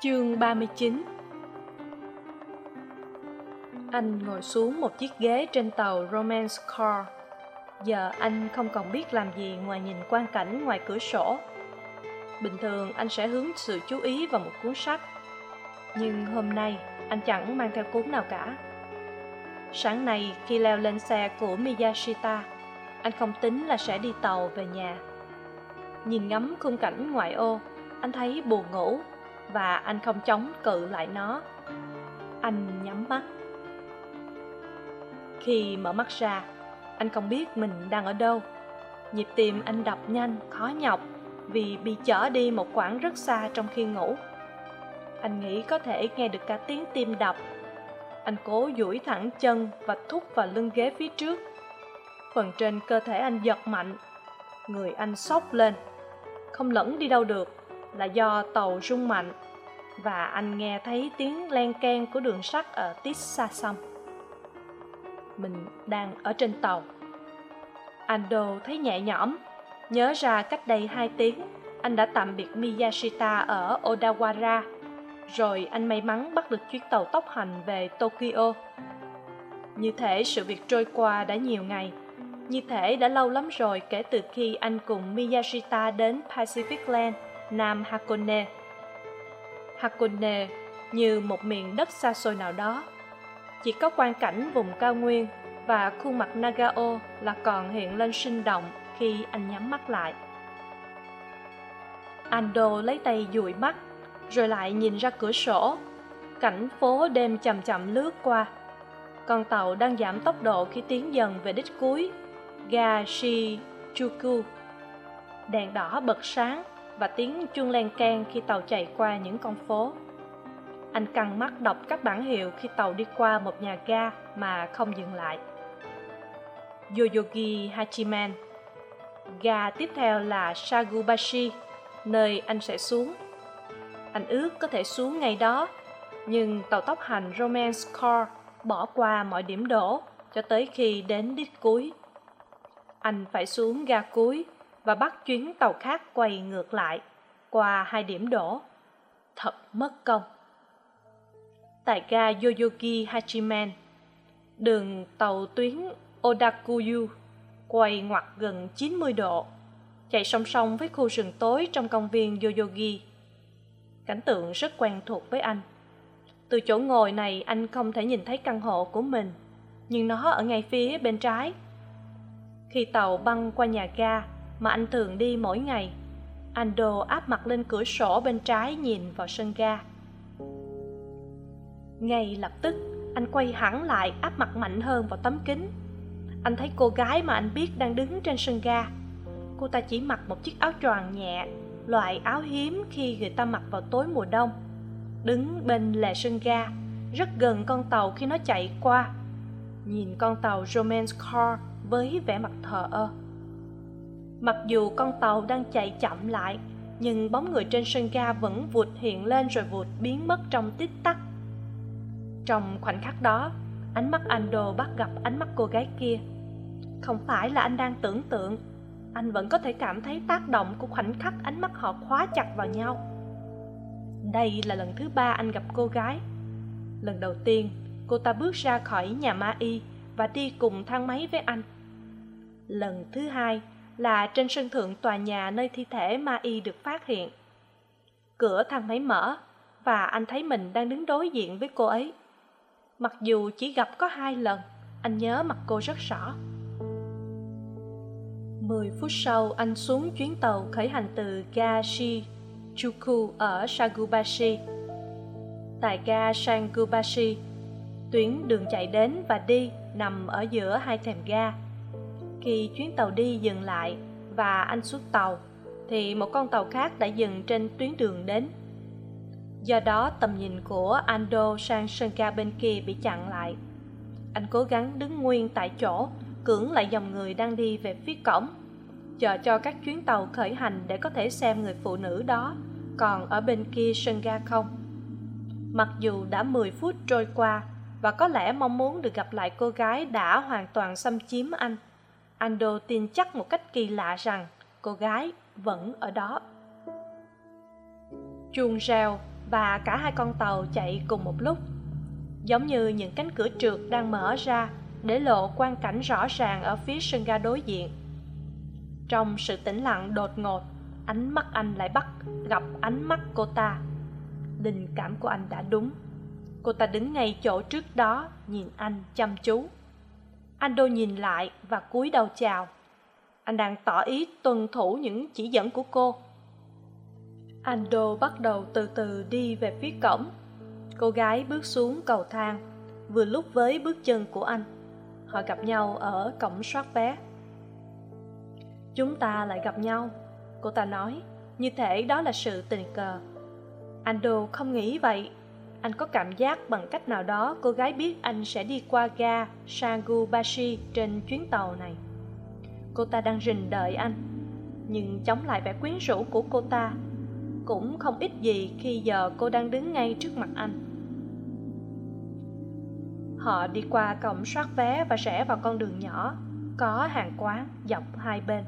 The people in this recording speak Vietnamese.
Chương 39 Anh ngồi xuống một chiếc ghế trên tàu Romance Car. Giờ anh không còn biết làm gì ngoài nhìn quang cảnh ngoài cửa sổ. Bình thường anh sẽ hướng sự chú ý vào một cuốn sách. Nhưng hôm nay anh chẳng mang theo cuốn nào cả. Sáng nay khi leo lên xe của Miyashita, anh không tính là sẽ đi tàu về nhà. Nhìn ngắm khung cảnh ngoại ô, anh thấy buồn ngủ và anh không chống cự lại nó. Anh nhắm mắt. Khi mở mắt ra, anh không biết mình đang ở đâu. Nhịp tim anh đập nhanh, khó nhọc, vì bị chở đi một quãng rất xa trong khi ngủ. Anh nghĩ có thể nghe được cả tiếng tim đập. Anh cố duỗi thẳng chân và thúc vào lưng ghế phía trước. Phần trên cơ thể anh giật mạnh. Người anh sốc lên. Không lẫn đi đâu được là do tàu rung mạnh. Và anh nghe thấy tiếng len keng của đường sắt ở tít xa xăm. Mình đang ở trên tàu. Ando thấy nhẹ nhõm. Nhớ ra cách đây hai tiếng, anh đã tạm biệt miyashita ở odawara. Rồi anh may mắn bắt được chuyến tàu tốc hành về tokyo. Như thể sự việc trôi qua đã nhiều ngày. Như thể đã lâu lắm rồi kể từ khi anh cùng miyashita đến pacific land nam hakone. Hakone như một miền đất xa xôi nào đó. Chỉ có quan cảnh vùng cao nguyên và khuôn mặt nagao là còn hiện lên sinh động khi anh nhắm mắt lại. Ando lấy tay dụi mắt, rồi lại nhìn ra cửa sổ. Cảnh phố đêm chậm chậm lướt qua. Con tàu đang giảm tốc độ khi tiến dần về đích cuối ga shijuku đèn đỏ bật sáng và tiếng chuông len keng khi tàu chạy qua những con phố. Anh căng mắt đọc các bản hiệu khi tàu đi qua một nhà ga mà không dừng lại. Yoyogi hachiman. Ga tiếp theo là sagubashi nơi anh sẽ xuống. Anh ước có thể xuống ngày đó, nhưng tàu tốc hành romance car bỏ qua mọi điểm đổ cho tới khi đến đích cuối. Anh phải xuống ga cuối và bắt chuyến tàu khác quay ngược lại qua hai điểm đổ. Thật mất công. Tại ga yoyogi hachiman, đường tàu tuyến odakuyu quay ngoặt gần 90 độ, chạy song song với khu rừng tối trong công viên yoyogi. Cảnh tượng rất quen thuộc với anh. Từ chỗ ngồi này, anh không thể nhìn thấy căn hộ của mình, nhưng nó ở ngay phía bên trái. Khi tàu băng qua nhà ga mà anh thường đi mỗi ngày. Anh đồ áp mặt lên cửa sổ bên trái nhìn vào sân ga. Ngay lập tức, anh quay hẳn lại áp mặt mạnh hơn vào tấm kính. Anh thấy cô gái mà anh biết đang đứng trên sân ga. Cô ta chỉ mặc một chiếc áo choàng nhẹ, loại áo hiếm khi người ta mặc vào tối mùa đông. Đứng bên lề sân ga, rất gần con tàu khi nó chạy qua. Nhìn con tàu romance car với vẻ mặt thờ ơ mặc dù con tàu đang chạy chậm lại, nhưng bóng người trên sân ga vẫn vụt hiện lên rồi vụt biến mất trong tích tắc. Trong khoảnh khắc đó, ánh mắt anh đồ bắt gặp ánh mắt cô gái kia. Không phải là anh đang tưởng tượng, anh vẫn có thể cảm thấy tác động của khoảnh khắc ánh mắt họ khóa chặt vào nhau. Đây là lần thứ ba anh gặp cô gái. Lần đầu tiên, cô ta bước ra khỏi nhà ma y và đi cùng thang máy với anh. Lần thứ hai là trên sân thượng tòa nhà nơi thi thể ma y được phát hiện. Cửa thang máy mở và anh thấy mình đang đứng đối diện với cô ấy. Mặc dù chỉ gặp có hai lần, anh nhớ mặt cô rất rõ. Mười phút sau, anh xuống chuyến tàu khởi hành từ ga shijuku ở sagubashi. Tại ga sangubashi tuyến đường chạy đến và đi nằm ở giữa hai thềm ga khi chuyến tàu đi dừng lại và anh xuất tàu, thì một con tàu khác đã dừng trên tuyến đường đến. Do đó, tầm nhìn của ando sang sân ga bên kia bị chặn lại. Anh cố gắng đứng nguyên tại chỗ, cưỡng lại dòng người đang đi về phía cổng, chờ cho các chuyến tàu khởi hành để có thể xem người phụ nữ đó còn ở bên kia sân ga không. Mặc dù đã mười phút trôi qua và có lẽ mong muốn được gặp lại cô gái đã hoàn toàn xâm chiếm anh ando tin chắc một cách kỳ lạ rằng cô gái vẫn ở đó. Chuông reo và cả hai con tàu chạy cùng một lúc, giống như những cánh cửa trượt đang mở ra để lộ quang cảnh rõ ràng ở phía sân ga đối diện. Trong sự tĩnh lặng đột ngột, ánh mắt anh lại bắt gặp ánh mắt cô ta. Linh cảm của anh đã đúng. Cô ta đứng ngay chỗ trước đó, nhìn anh chăm chú anh đô nhìn lại và cúi đầu chào. Anh đang tỏ ý tuân thủ những chỉ dẫn của cô. Anh đô bắt đầu từ từ đi về phía cổng. Cô gái bước xuống cầu thang, vừa lúc với bước chân của anh. Họ gặp nhau ở cổng soát vé. Chúng ta lại gặp nhau, cô ta nói. Như thể đó là sự tình cờ. Anh đô không nghĩ vậy anh có cảm giác bằng cách nào đó cô gái biết anh sẽ đi qua ga Sangubashi trên chuyến tàu này. Cô ta đang rình đợi anh, nhưng chống lại vẻ quyến rũ của cô ta cũng không ít gì khi giờ cô đang đứng ngay trước mặt anh. Họ đi qua cổng soát vé và rẽ vào con đường nhỏ, có hàng quán dọc hai bên.